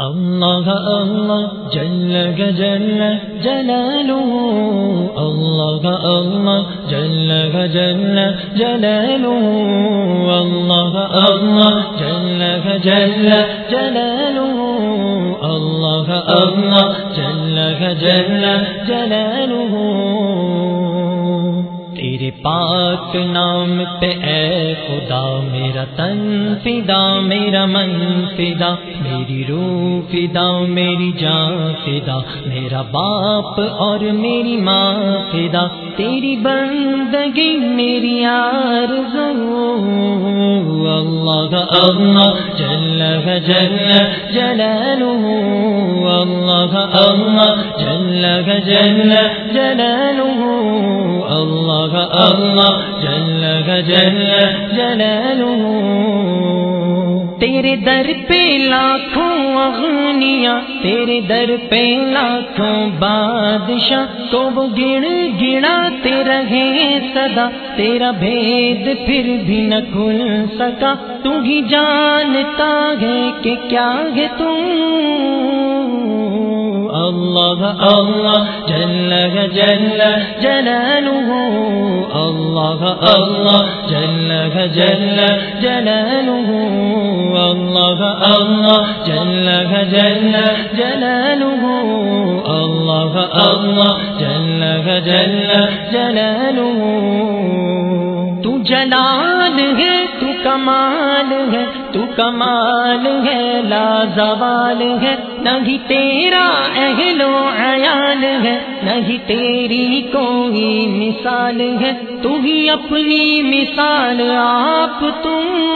الله الله جل جل جلاله. الله الله جل جل جلاله. الله الله جل جل جلاله. الله الله جل جل جلاله. تیرے پاک نام پہ اے خدا، میرا تن فدا میرا من فدا میری روح فدا، میری جان فدا، میرا باپ اور میری ماں فدا، تیری بندگی، میری آرزو۔ اللہ اللہ، جل جل جلالہ۔ اللہ اللہ، جل جل جلالہ۔ اللہ اللہ جل جل جلالہ تیرے در پہ لاکھوں اغنیاں، تیرے در پہ لاکھوں بادشاہ تو وہ گڑ گڑا تیرا ہے سدا تیرا بھید پھر بھی نہ کھل سکا۔ تو ہی جانتا ہے کہ کیا ہے تم؟ الله الله جل جل جلاله. الله الله جل جل جلاله. الله الله جل جل جلاله. الله الله جل جل جلاله. تجلاله کمال ہے، تو کمال ہے، لا زوال ہے۔ نہیں تیرا اہل و عیال ہے، نہیں تیری کوئی مثال ہے۔ تو ہی اپنی مثال آپ تم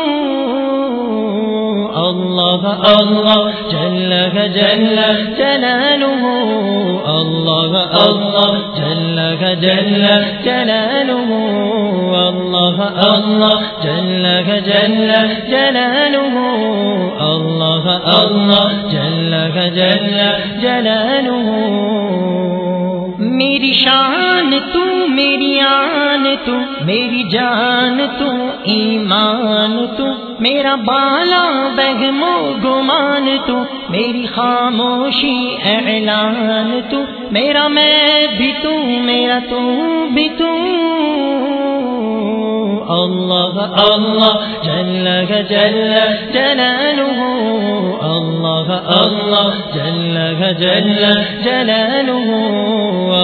الله الله جل جل جلاله. الله الله جل جل جلاله. الله الله جل جل جلاله. الله الله جل جل جلاله. شان تو، میری آن تو، میری جان تو، ایمان تو، میرا بالا بہم و گمان تو، میری خاموشی اعلان تو، میرا میں بھی تو، میرا تو بھی تو الله الله جل جل جلاله. الله الله جل جل جلاله.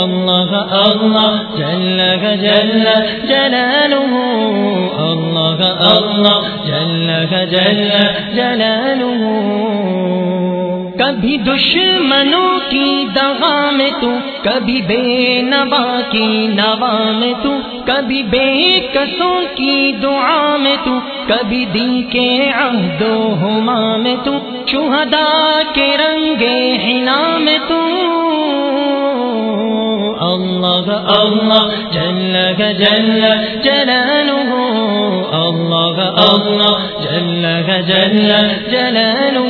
الله الله جل جل جلاله. الله الله جل جل جلاله. کبھی دشمنوں کی دغا میں تو، کبھی بے نوا کی نوا میں تو، کبھی بے کسوں کی دعا میں تو، کبھی دی کے عہد و ہما میں تو، شہدا کے رنگے حنا میں تو۔ اللہ اللہ، جل جل جلالہ، اللہ اللہ، جل جل جلالہ۔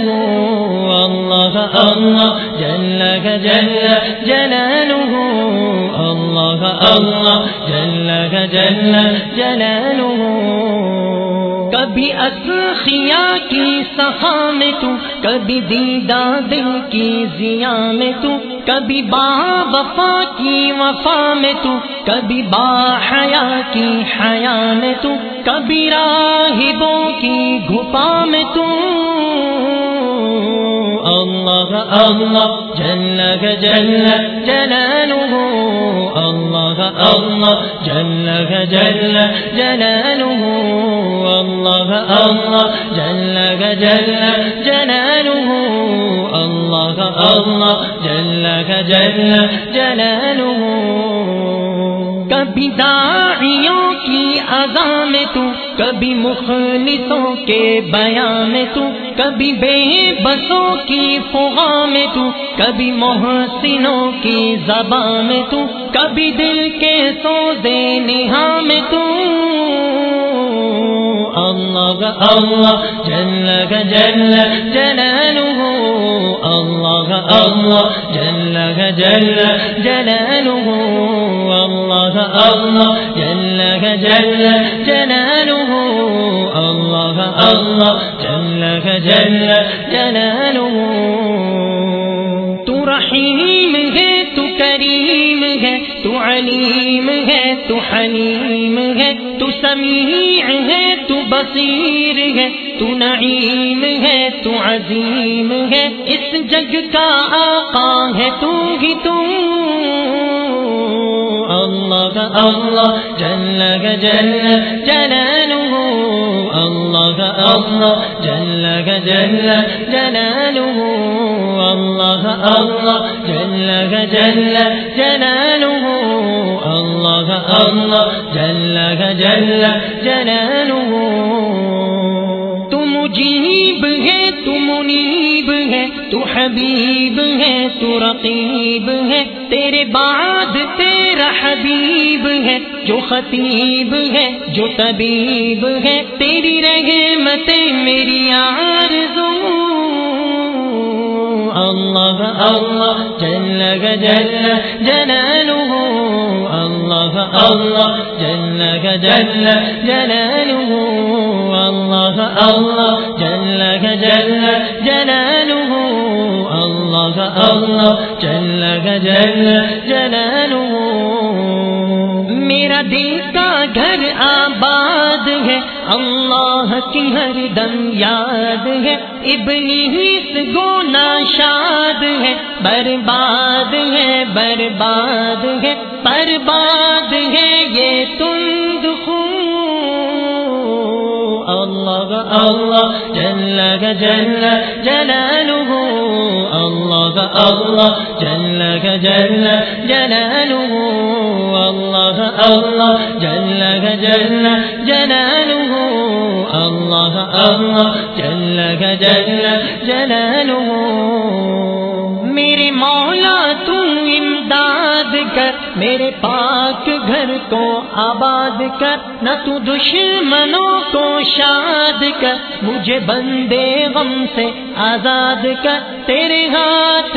اللہ اللہ جل جل جلالہ اللہ اللہ جل جل جلالہ کبھی اسخیا کی سخا میں تو، کبھی دیدہ دل کی ضیا میں تو، کبھی با وفا کی وفا میں تو، کبھی با حیا کی حیا میں تو، کبھی راہبوں کی گھپا میں تو۔ الله الله جل جل جلاله الله الله جل جل جلاله الله الله جل جل جلاله الله الله جل جل جلاله كبداعيون داعیوں میں تو، کبھی مخلصوں کے بیان میں تو، کبھی بے بسوں کی فغا میں تو، کبھی محسنوں کی زبان میں تو، کبھی دل کے سو دے نہا میں تو۔ اللہ اللہ، جل جل، جلالہ، اللہ اللہ، جل جل، جلالہ۔ الله الله جل جل جلاله. الله الله جل جل جلاله. تو رحيم ہے، تو کریم ہے، تو علیم ہے، تو حلیم ہے، تو سمیع ہے، تو بصیر ہے، تو نعیم ہے، تو عظیم ہے. اس جگ کا آقا ہے، تو ہی تو الله الله جل جل جلاله. الله الله جل جل جلاله. الله الله جل جل جلاله. الله الله جل جل جلاله. حبیب ہے، تو رقیب ہے۔ تیرے بعد تیرا حبیب ہے، جو خطیب ہے، جو طبیب ہے۔ تیری رحمت میری آرزو۔ اللہ اللہ، جل جل جلالہ۔ اللہ اللہ، جل جل جلالہ۔ اللہ اللہ، جل جل جلالہ۔ اللہ، جل جل جلالہ۔ میرا دل کا گھر آباد ہے، اللہ کی ہر دم یاد ہے۔ ابلیس گونا شاد ہے، برباد ہے برباد ہے۔ برباد ہے یہ تم تند اللہ اللہ، جل جل جلالہ۔ اللہ جل جل جلالہ اللہ اللہ جل جل جلالہ اللہ اللہ جل جل جلالہ میرے مولا تم امداد کر، میرے پاک گھر کو آباد کر، نہ تو دشمنوں کو شاد کر، مجھے بندے غم سے آزاد کر، تیرے ہاتھ ذات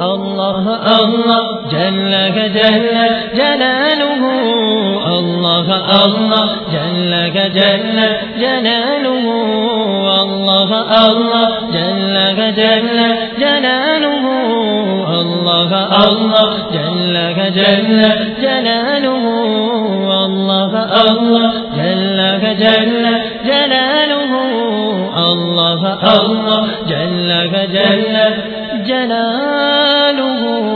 الله الله جل جل جلاله الله الله جل جل جلاله الله الله جل جل جلاله الله الله جل جل جلاله الله الله جل جل اللہ اللہ جل جل جلالہ